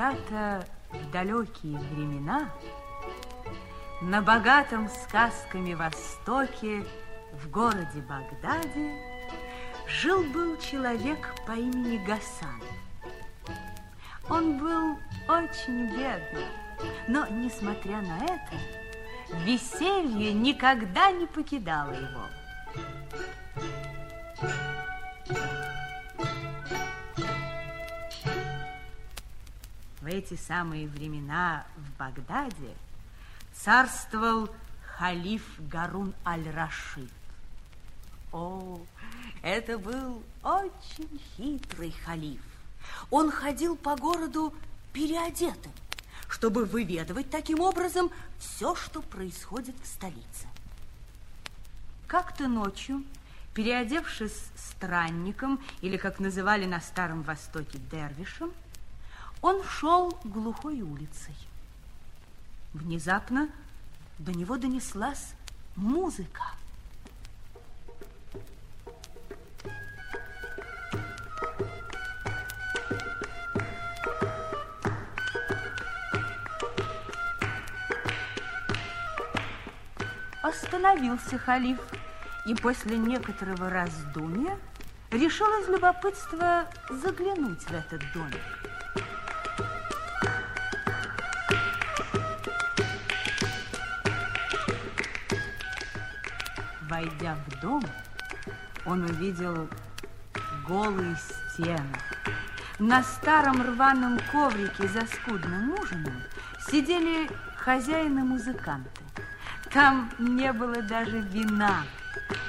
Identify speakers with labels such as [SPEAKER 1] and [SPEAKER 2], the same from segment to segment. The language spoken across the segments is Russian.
[SPEAKER 1] Когда-то в далекие времена на богатом сказками Востоке в городе Багдаде жил-был человек по имени Гасан. Он был очень бедным, но, несмотря на это, веселье никогда не покидало его. В эти самые времена в Багдаде царствовал халиф Гарун аль-Рашид. О, это был очень хитрый халиф. Он ходил по городу переодетым, чтобы выведывать таким образом все, что происходит в столице. Как-то ночью, переодевшись странником, или, как называли на Старом Востоке, дервишем, он шел глухой улицей. Внезапно до него донеслась музыка. Остановился халиф и после некоторого раздумья решил из любопытства заглянуть в этот домик. Войдя в дом, он увидел голые стены. На старом рваном коврике за скудным ужином сидели хозяин и музыканты. Там не было даже вина,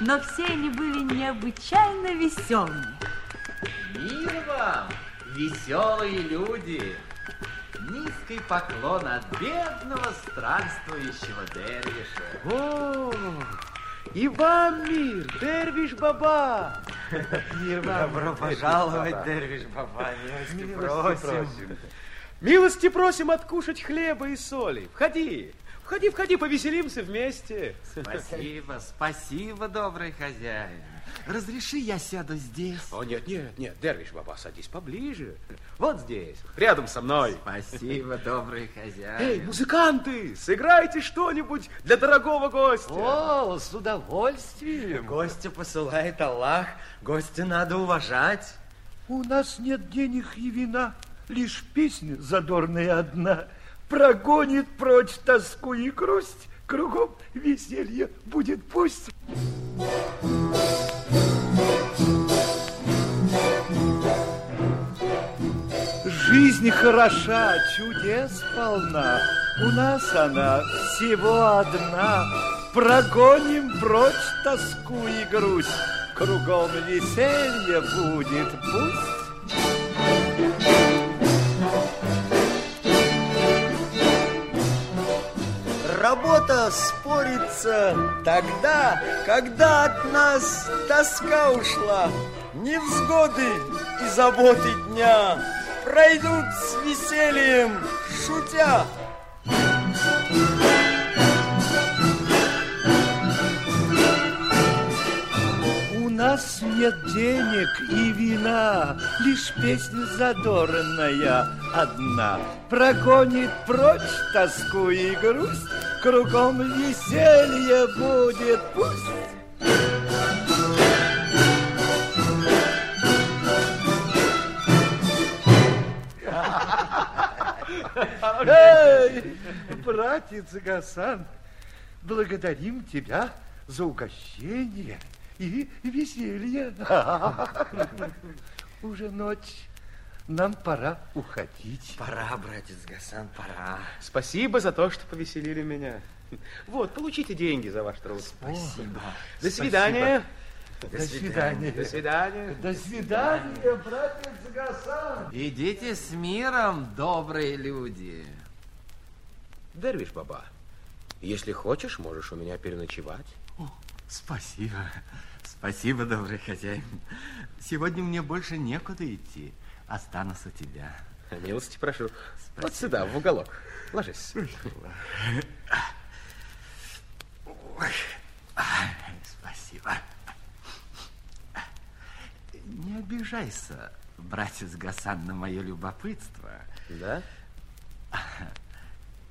[SPEAKER 1] но все они были необычайно веселыми.
[SPEAKER 2] Мир вам, веселые люди! Низкий поклон от бедного странствующего дервиша.
[SPEAKER 3] О, и вам мир, Дервиш Баба.
[SPEAKER 4] Мир вам. Добро пожаловать, Дервиш Баба. Милости,
[SPEAKER 3] Милости
[SPEAKER 4] просим.
[SPEAKER 3] просим. Милости просим откушать хлеба и соли. Входи, входи, входи, повеселимся вместе.
[SPEAKER 2] Спасибо, спасибо, добрый хозяин. Разреши, я сяду здесь.
[SPEAKER 3] О, нет, нет, нет, Дервиш Баба, садись поближе. Вот здесь, рядом со мной.
[SPEAKER 2] Спасибо, добрый хозяин.
[SPEAKER 3] Эй, музыканты, сыграйте что-нибудь для дорогого гостя.
[SPEAKER 4] О, с удовольствием. Гостя посылает Аллах, гостя надо уважать.
[SPEAKER 5] У нас нет денег и вина, лишь песня задорная одна. Прогонит прочь тоску и грусть, кругом веселье будет пусть. Жизнь хороша, чудес полна, у нас она всего одна. Прогоним прочь тоску и грусть, кругом веселье будет пусть.
[SPEAKER 4] Работа спорится тогда, когда от нас тоска ушла. Невзгоды и заботы дня пройдут с весельем, шутя.
[SPEAKER 5] У нас нет денег и вина, лишь песня задорная одна. Прогонит прочь тоску и грусть, кругом веселье будет пусть. Эй, братец Гасан, благодарим тебя за угощение и веселье. Уже ночь, нам пора уходить.
[SPEAKER 4] Пора, братец Гасан, пора.
[SPEAKER 3] Спасибо за то, что повеселили меня. Вот, получите деньги за ваш труд.
[SPEAKER 4] Спасибо.
[SPEAKER 3] До свидания.
[SPEAKER 4] До
[SPEAKER 3] До
[SPEAKER 4] свидания.
[SPEAKER 3] свидания.
[SPEAKER 5] До свидания, братец Гасан.
[SPEAKER 2] Идите с миром, добрые люди.
[SPEAKER 3] Дервиш Баба, если хочешь, можешь у меня переночевать.
[SPEAKER 2] О, спасибо, спасибо, добрый хозяин. Сегодня мне больше некуда идти. Останусь у тебя.
[SPEAKER 3] Милости прошу. Вот
[SPEAKER 2] Спасибо.
[SPEAKER 3] сюда, в уголок. Ложись.
[SPEAKER 2] Ой, спасибо. Не обижайся, братец Гасан, на мое любопытство.
[SPEAKER 3] Да?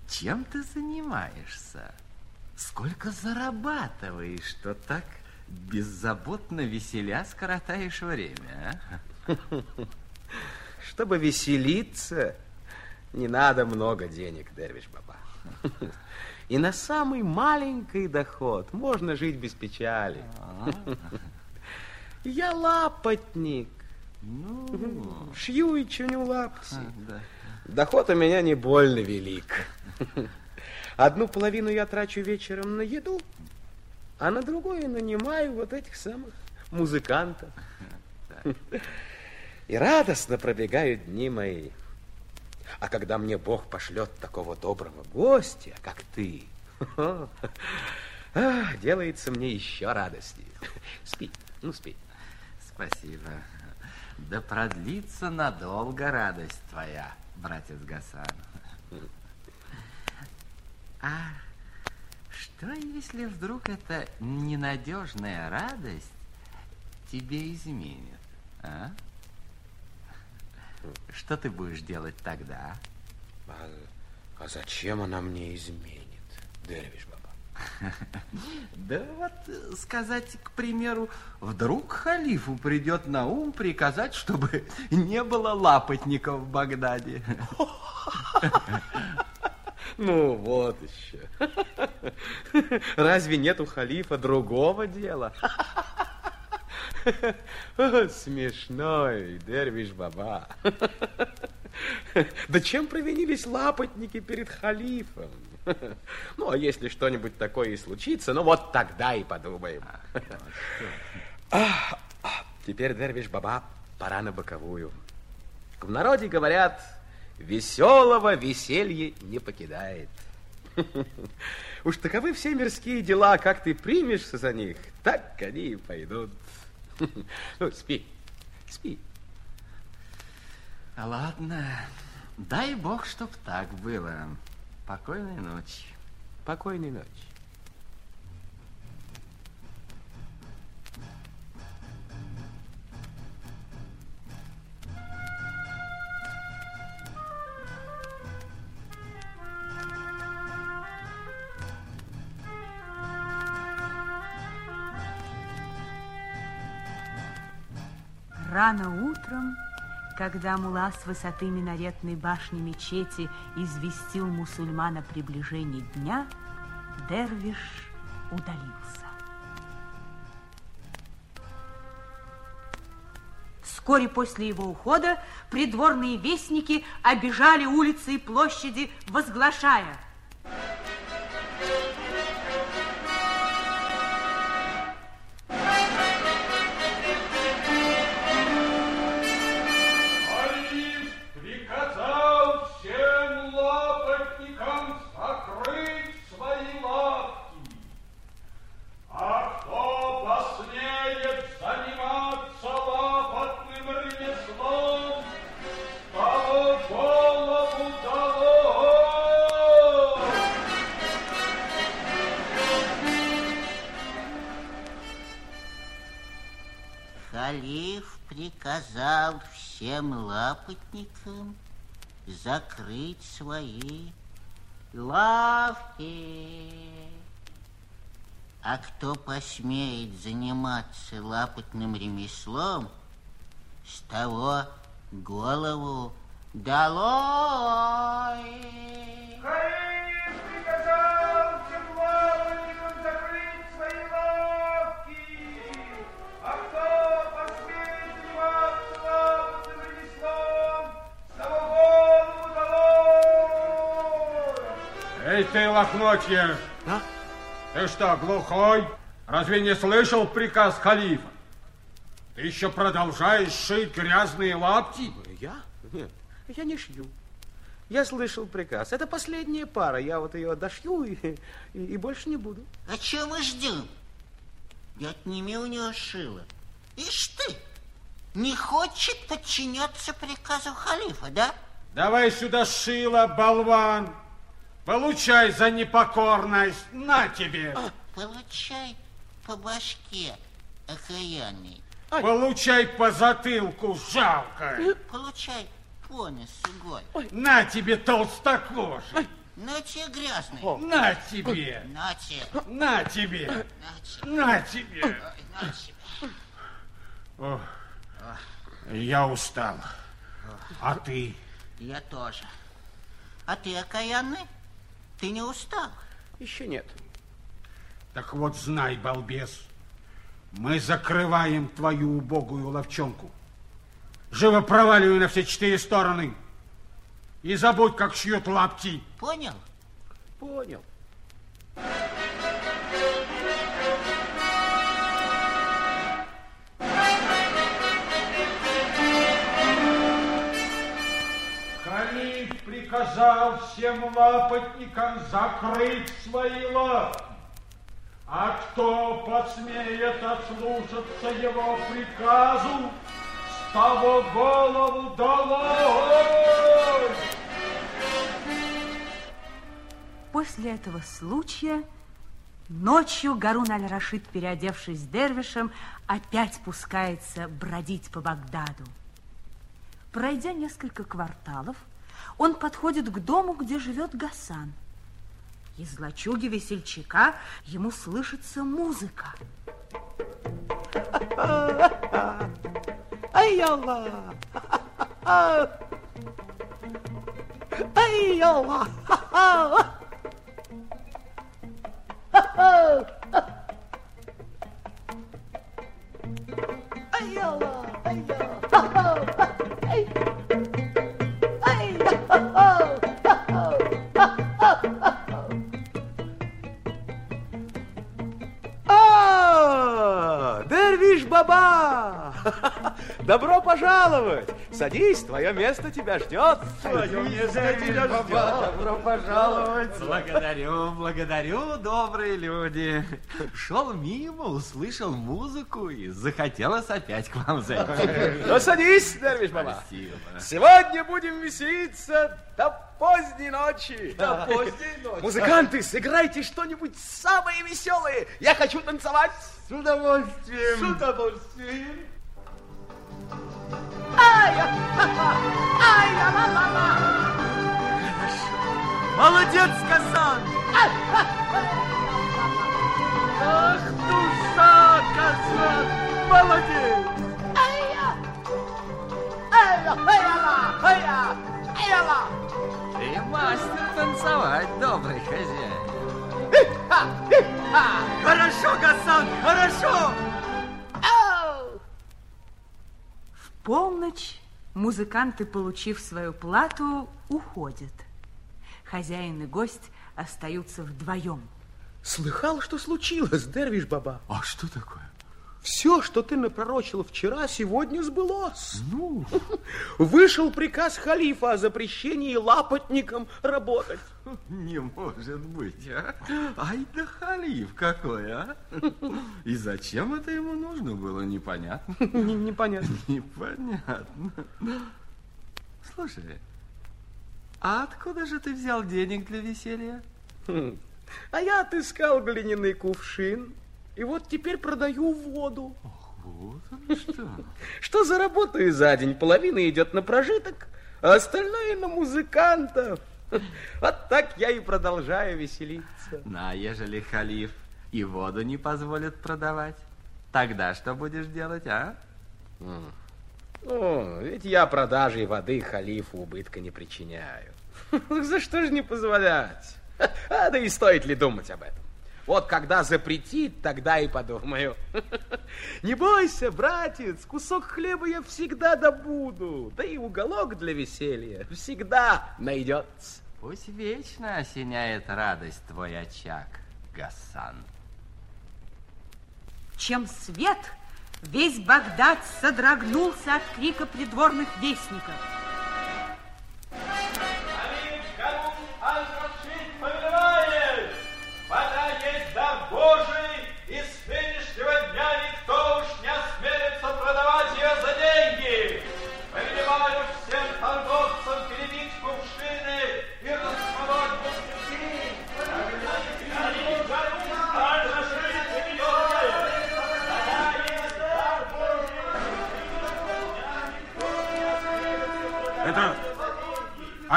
[SPEAKER 2] Чем ты занимаешься? Сколько зарабатываешь, что так беззаботно веселя скоротаешь время, а?
[SPEAKER 3] Чтобы веселиться, не надо много денег, Дервиш Баба. И на самый маленький доход можно жить без печали. Я лапотник.
[SPEAKER 2] Ну,
[SPEAKER 3] Шью и чиню лапти.
[SPEAKER 2] да.
[SPEAKER 3] Доход у меня не больно велик. Одну половину я трачу вечером на еду, а на другую нанимаю вот этих самых музыкантов. И радостно пробегают дни мои. А когда мне Бог пошлет такого доброго гостя, как ты, делается мне еще радостнее. Спи, ну спи.
[SPEAKER 2] Спасибо. Да продлится надолго радость твоя, братец Гасан. А что, если вдруг эта ненадежная радость тебе изменит, а? Что ты будешь делать тогда?
[SPEAKER 3] А, а зачем она мне изменит, Дервиш Баба?
[SPEAKER 2] Да вот э, сказать, к примеру, вдруг халифу придет на ум приказать, чтобы не было лапотников в Багдаде.
[SPEAKER 3] Ну, вот еще. Разве нет у халифа другого дела? Смешной Дервиш Баба. Да чем провинились лапотники перед халифом? Ну, а если что-нибудь такое и случится, ну вот тогда и подумаем. Ах, Теперь, Дервиш Баба, пора на боковую. В народе говорят, веселого веселье не покидает. Уж таковы все мирские дела, как ты примешься за них, так они и пойдут. Ну, спи, спи.
[SPEAKER 2] Ладно, дай бог, чтоб так было. Покойной ночи.
[SPEAKER 3] Покойной ночи.
[SPEAKER 1] Рано утром, когда мула с высоты минаретной башни мечети известил мусульман о приближении дня, Дервиш удалился. Вскоре после его ухода придворные вестники обижали улицы и площади, возглашая
[SPEAKER 6] лапотникам закрыть свои лавки. А кто посмеет заниматься лапотным ремеслом,
[SPEAKER 7] с того голову долой.
[SPEAKER 6] Халиф Эй ты, лохмотье!
[SPEAKER 3] А?
[SPEAKER 6] Ты что, глухой? Разве не слышал приказ халифа? Ты еще продолжаешь шить грязные лапти?
[SPEAKER 3] Я? Нет, я не шью. Я слышал приказ. Это последняя пара. Я вот ее дошью и, и, и больше не буду.
[SPEAKER 7] А чего мы ждем? И отними у него шило. Ишь ты, не хочет подчиняться приказу халифа, да?
[SPEAKER 6] Давай сюда шило, болван. Получай за непокорность. На тебе.
[SPEAKER 7] Получай по башке, окаянный.
[SPEAKER 6] Получай по затылку, жалко.
[SPEAKER 7] Получай по носу голь.
[SPEAKER 6] На тебе толстокожий.
[SPEAKER 7] На тебе грязный.
[SPEAKER 6] На тебе.
[SPEAKER 7] На тебе.
[SPEAKER 6] На тебе.
[SPEAKER 7] На тебе.
[SPEAKER 6] На тебе.
[SPEAKER 7] Ой, на тебе.
[SPEAKER 6] О, я устал. А ты?
[SPEAKER 7] Я тоже. А ты окаянный? Ты не устал?
[SPEAKER 3] Еще нет.
[SPEAKER 6] Так вот знай, балбес, мы закрываем твою убогую ловчонку. Живо проваливай на все четыре стороны. И забудь, как шьют лапти.
[SPEAKER 7] Понял?
[SPEAKER 3] Понял.
[SPEAKER 6] Халиф приказал всем лапотникам закрыть свои лапки. А кто посмеет ослушаться его приказу, с того голову долой!
[SPEAKER 1] После этого случая ночью Гарун аль-Рашид, переодевшись дервишем, опять спускается бродить по Багдаду. Пройдя несколько кварталов, он подходит к дому, где живет Гасан. Из лачуги весельчака ему слышится музыка.
[SPEAKER 8] Ай, Аллах! Ай,
[SPEAKER 3] Добро пожаловать! Садись, твое место тебя ждет.
[SPEAKER 2] Твое место тебя ждет.
[SPEAKER 3] Добро пожаловать.
[SPEAKER 2] Благодарю, благодарю, добрые люди. Шел мимо, услышал музыку и захотелось опять к вам зайти.
[SPEAKER 3] Ну, садись, Дервиш Баба.
[SPEAKER 2] Спасибо.
[SPEAKER 3] Сегодня будем веселиться до поздней ночи.
[SPEAKER 2] До поздней ночи.
[SPEAKER 3] Музыканты, сыграйте что-нибудь самое веселое. Я хочу танцевать.
[SPEAKER 2] С удовольствием.
[SPEAKER 3] С удовольствием.
[SPEAKER 2] Молодец, Гасан!
[SPEAKER 5] Ах, душа, Казан! Молодец!
[SPEAKER 2] Ты мастер танцевать, добрый хозяин.
[SPEAKER 5] Хорошо, Гасан, хорошо!
[SPEAKER 1] Полночь музыканты, получив свою плату, уходят. Хозяин и гость остаются вдвоем.
[SPEAKER 3] Слыхал, что случилось, Дервиш Баба?
[SPEAKER 2] А что такое?
[SPEAKER 3] Все, что ты напророчил вчера, сегодня сбылось. Ну? Вышел приказ халифа о запрещении лапотникам работать.
[SPEAKER 2] Не может быть, а? Ай да халиф какой, а? И зачем это ему нужно было, непонятно.
[SPEAKER 3] Не- Непонятно.
[SPEAKER 2] Непонятно. Слушай, а откуда же ты взял денег для веселья?
[SPEAKER 3] Хм. А я отыскал глиняный кувшин, и вот теперь продаю воду.
[SPEAKER 2] Вот оно что.
[SPEAKER 3] Что заработаю за день? Половина идет на прожиток, а остальное на музыкантов. Вот так я и продолжаю веселиться.
[SPEAKER 2] На, ежели халиф и воду не позволит продавать, тогда что будешь делать, а?
[SPEAKER 3] Ну, ведь я продажей воды халифу убытка не причиняю. За что же не позволять? А да и стоит ли думать об этом? Вот когда запретит, тогда и подумаю. Не бойся, братец, кусок хлеба я всегда добуду. Да и уголок для веселья всегда найдется.
[SPEAKER 2] Пусть вечно осеняет радость твой очаг, Гасан.
[SPEAKER 1] Чем свет, весь Багдад содрогнулся от крика придворных вестников.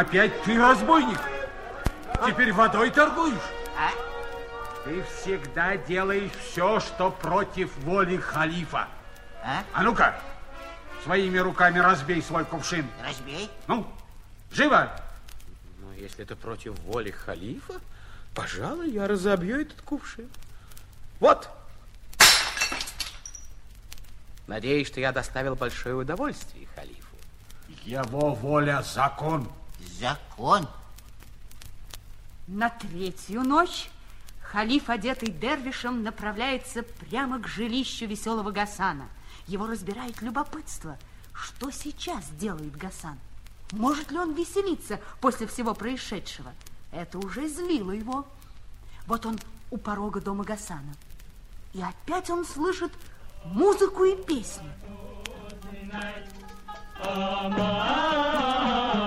[SPEAKER 6] Опять ты разбойник? Теперь водой торгуешь?
[SPEAKER 7] А?
[SPEAKER 6] Ты всегда делаешь все, что против воли халифа.
[SPEAKER 7] А?
[SPEAKER 6] А ну-ка, своими руками разбей свой кувшин.
[SPEAKER 7] Разбей.
[SPEAKER 6] Ну, живо!
[SPEAKER 3] Но если это против воли халифа, пожалуй, я разобью этот кувшин. Вот. Надеюсь, что я доставил большое удовольствие халифу.
[SPEAKER 6] Его воля закон.
[SPEAKER 7] Закон.
[SPEAKER 1] На третью ночь халиф, одетый дервишем, направляется прямо к жилищу веселого Гасана. Его разбирает любопытство. Что сейчас делает Гасан? Может ли он веселиться после всего происшедшего? Это уже злило его. Вот он у порога дома Гасана. И опять он слышит музыку и песни.
[SPEAKER 3] Дервиш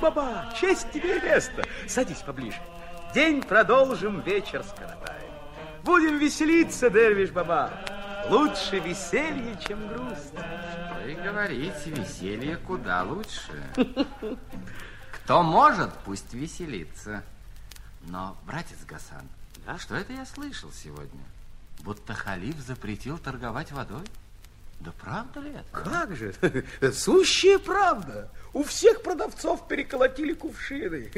[SPEAKER 3] Баба, честь тебе место. Садись поближе. День продолжим, вечер скоротаем. Будем веселиться, Дервиш Баба. Лучше веселье, чем грусть.
[SPEAKER 2] Вы говорите, веселье куда лучше. Кто может, пусть веселится. Но, братец Гасан,
[SPEAKER 3] Да?
[SPEAKER 2] что это я слышал сегодня? Будто халиф запретил торговать водой? Да правда ли это?
[SPEAKER 3] Как же? Сущая правда. У всех продавцов переколотили кувшины.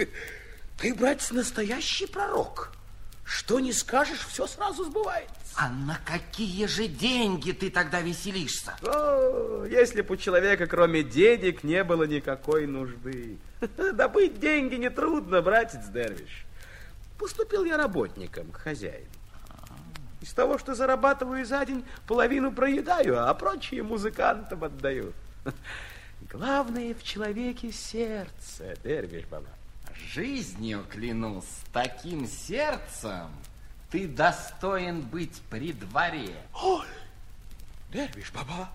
[SPEAKER 3] Ты, братец, настоящий пророк. Что не скажешь, все сразу сбывается.
[SPEAKER 2] А на какие же деньги ты тогда веселишься?
[SPEAKER 3] О, если бы у человека кроме денег не было никакой нужды. Добыть деньги нетрудно, братец Дервиш. Поступил я работником к хозяину. Из того, что зарабатываю за день, половину проедаю, а прочие музыкантам отдаю. Главное в человеке сердце, Дервиш Баба.
[SPEAKER 2] Жизнью клянусь, таким сердцем ты достоин быть при дворе.
[SPEAKER 3] Ой, Дервиш Баба,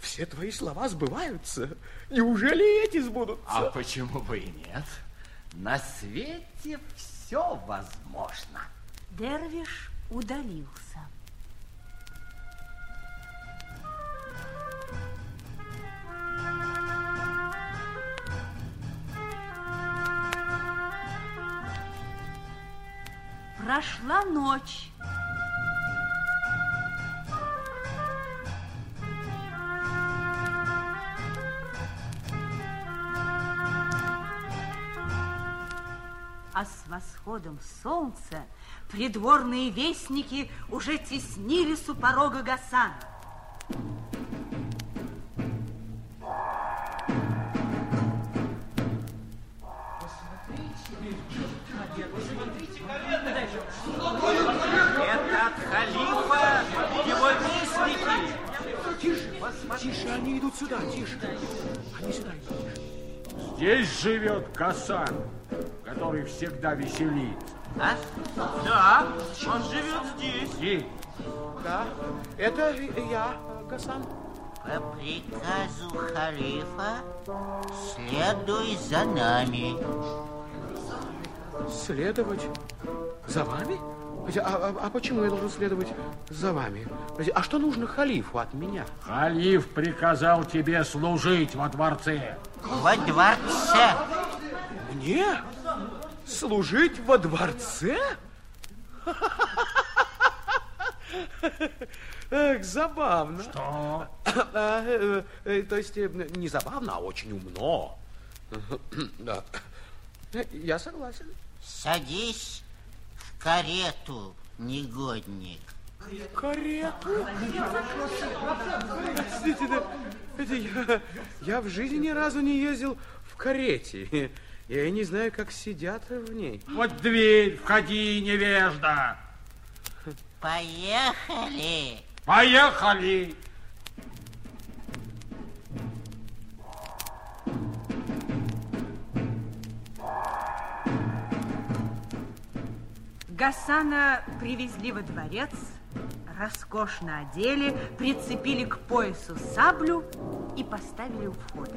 [SPEAKER 3] все твои слова сбываются. Неужели эти сбудутся?
[SPEAKER 2] А почему бы и нет? На свете все возможно.
[SPEAKER 1] Дервиш удалился. Прошла ночь. Восходом солнца придворные вестники уже теснились у порога Гасана.
[SPEAKER 4] Это от халифа его вестники.
[SPEAKER 3] Тише, они идут сюда, тише. Они сюда идут.
[SPEAKER 6] Здесь живет Гасан, который всегда веселит.
[SPEAKER 4] А? Да, он живет здесь.
[SPEAKER 6] И
[SPEAKER 3] Да, это я, Гасан.
[SPEAKER 7] По приказу халифа следуй за нами.
[SPEAKER 3] Следовать за вами? А, а- а почему я должен следовать за вами? А что нужно халифу от меня?
[SPEAKER 6] халиф приказал тебе служить во дворце.
[SPEAKER 7] Во дворце.
[SPEAKER 3] Мне? Служить во дворце? Эх, забавно.
[SPEAKER 6] Что?
[SPEAKER 3] А, э, э, то есть э, не забавно, а очень умно. Да. Я согласен.
[SPEAKER 7] Садись карету, негодник.
[SPEAKER 3] Карету? Простите, да, это я, я в жизни ни разу не ездил в карете. Я и не знаю, как сидят в ней.
[SPEAKER 6] Вот дверь, входи, невежда.
[SPEAKER 7] Поехали.
[SPEAKER 6] Поехали.
[SPEAKER 1] Гасана привезли во дворец, роскошно одели, прицепили к поясу саблю и поставили у входа.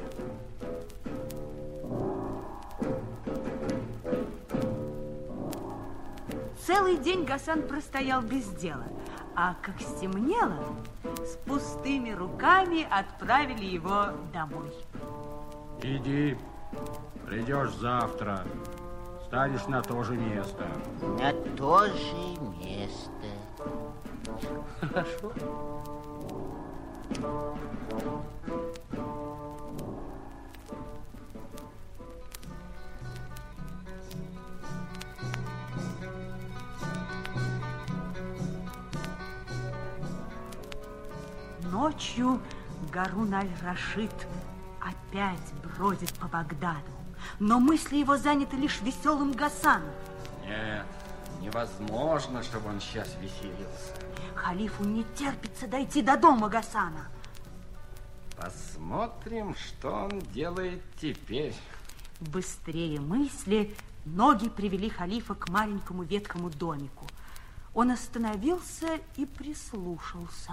[SPEAKER 1] Целый день Гасан простоял без дела, а как стемнело, с пустыми руками отправили его домой.
[SPEAKER 6] Иди, придешь завтра, станешь на то же место.
[SPEAKER 7] На то же место.
[SPEAKER 3] Хорошо.
[SPEAKER 1] Ночью Гарун аль-Рашид опять бродит по Багдаду, но мысли его заняты лишь веселым Гасаном.
[SPEAKER 2] Нет, невозможно, чтобы он сейчас веселился.
[SPEAKER 1] Халифу не терпится дойти до дома Гасана.
[SPEAKER 2] Посмотрим, что он делает теперь.
[SPEAKER 1] Быстрее мысли ноги привели халифа к маленькому веткому домику. Он остановился и прислушался.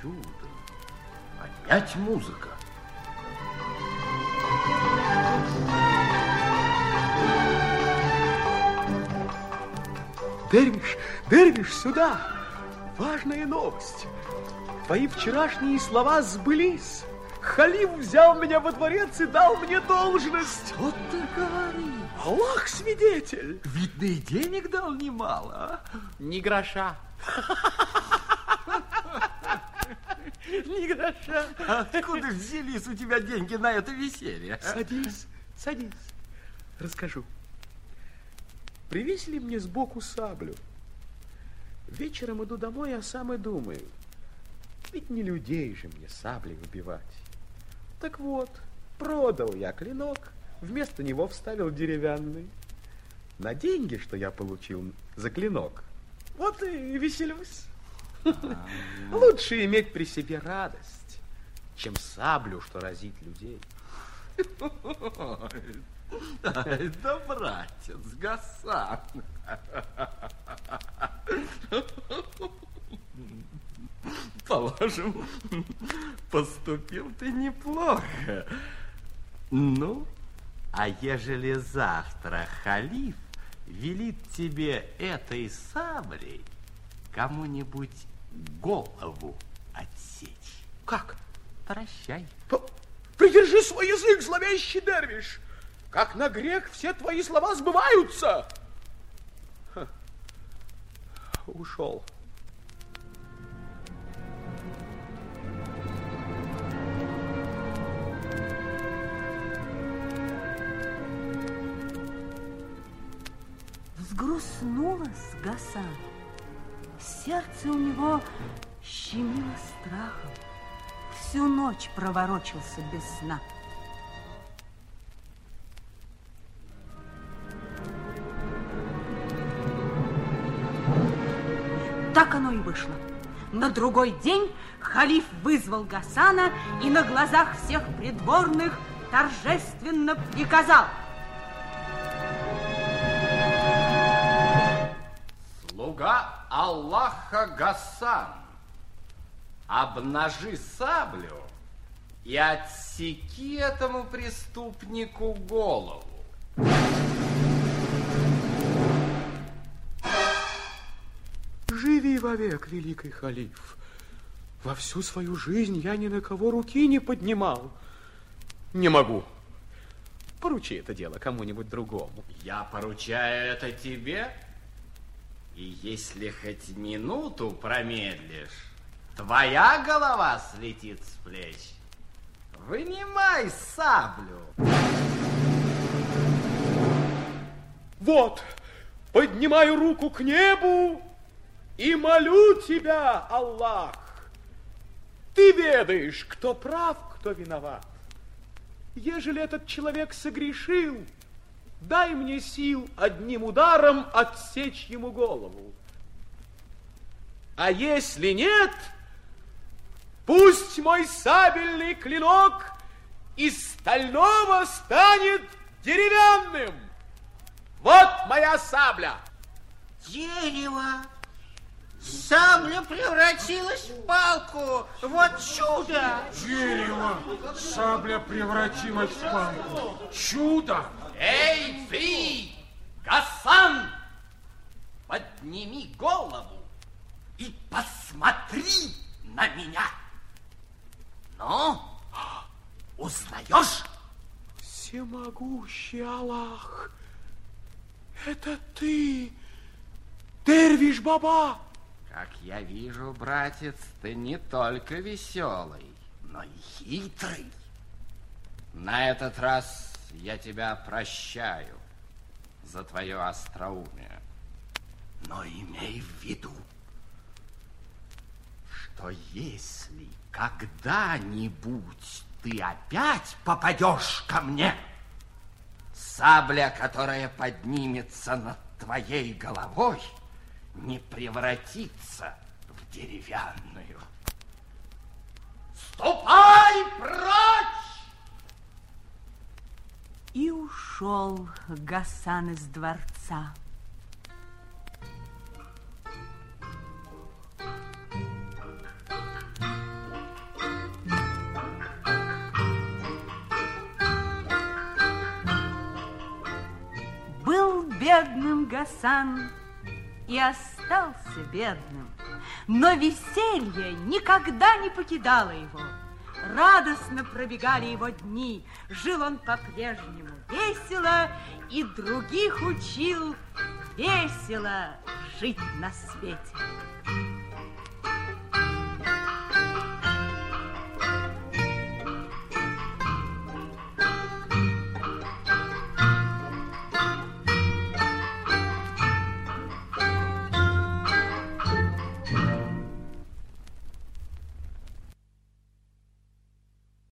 [SPEAKER 2] Чудо. Опять музыка.
[SPEAKER 3] Дервиш, Дервиш, сюда! Важная новость. Твои вчерашние слова сбылись. Халиф взял меня во дворец и дал мне должность.
[SPEAKER 2] Вот ты говоришь.
[SPEAKER 3] Аллах свидетель.
[SPEAKER 2] Видно, и денег дал немало, а?
[SPEAKER 3] Ни гроша. Ни гроша.
[SPEAKER 2] Откуда взялись у тебя деньги на это веселье?
[SPEAKER 3] Садись, садись. Расскажу. Привесили мне сбоку саблю. Вечером иду домой, а сам и думаю. Ведь не людей же мне саблей убивать. Так вот, продал я клинок, вместо него вставил деревянный. На деньги, что я получил за клинок, вот и веселюсь. Лучше иметь при себе радость, чем саблю, что разит людей.
[SPEAKER 2] Да, братец, Гасан. Положим, поступил ты неплохо. Ну, а ежели завтра халиф велит тебе этой саблей кому-нибудь голову отсечь?
[SPEAKER 3] Как?
[SPEAKER 2] Прощай.
[SPEAKER 3] П- Придержи свой язык, зловещий дервиш! Как на грех все твои слова сбываются! Ха. Ушел.
[SPEAKER 1] Взгрустнулась Гасан. Сердце у него щемило страхом. Всю ночь проворочился без сна. Так оно и вышло. На другой день халиф вызвал Гасана и на глазах всех придворных торжественно приказал.
[SPEAKER 2] Слуга Аллаха Гасан, обнажи саблю и отсеки этому преступнику голову.
[SPEAKER 3] Живи вовек, великий халиф. Во всю свою жизнь я ни на кого руки не поднимал. Не могу. Поручи это дело кому-нибудь другому.
[SPEAKER 2] Я поручаю это тебе, и если хоть минуту промедлишь, твоя голова слетит с плеч. Вынимай саблю.
[SPEAKER 3] Вот, поднимаю руку к небу и молю тебя, Аллах. Ты ведаешь, кто прав, кто виноват. Ежели этот человек согрешил, дай мне сил одним ударом отсечь ему голову. А если нет, пусть мой сабельный клинок из стального станет деревянным. Вот моя сабля.
[SPEAKER 7] Дерево. Сабля превратилась в палку. Вот чудо.
[SPEAKER 6] Дерево, сабля превратилась в палку. Чудо!
[SPEAKER 2] Эй, ты! Гасан, подними голову и посмотри на меня. Ну, узнаешь?
[SPEAKER 3] Всемогущий Аллах, это ты, Дервиш Баба.
[SPEAKER 9] Как я вижу, братец, ты не только веселый,
[SPEAKER 2] но и хитрый.
[SPEAKER 9] На этот раз я тебя прощаю за твое остроумие.
[SPEAKER 2] Но имей в виду, что если когда-нибудь ты опять попадешь ко мне, сабля, которая поднимется над твоей головой, не превратится в деревянную. Ступай прочь!
[SPEAKER 1] И ушел Гасан из дворца. Был бедным Гасан и остался бедным, но веселье никогда не покидало его. Радостно пробегали его дни, жил он по-прежнему весело и других учил весело жить на свете.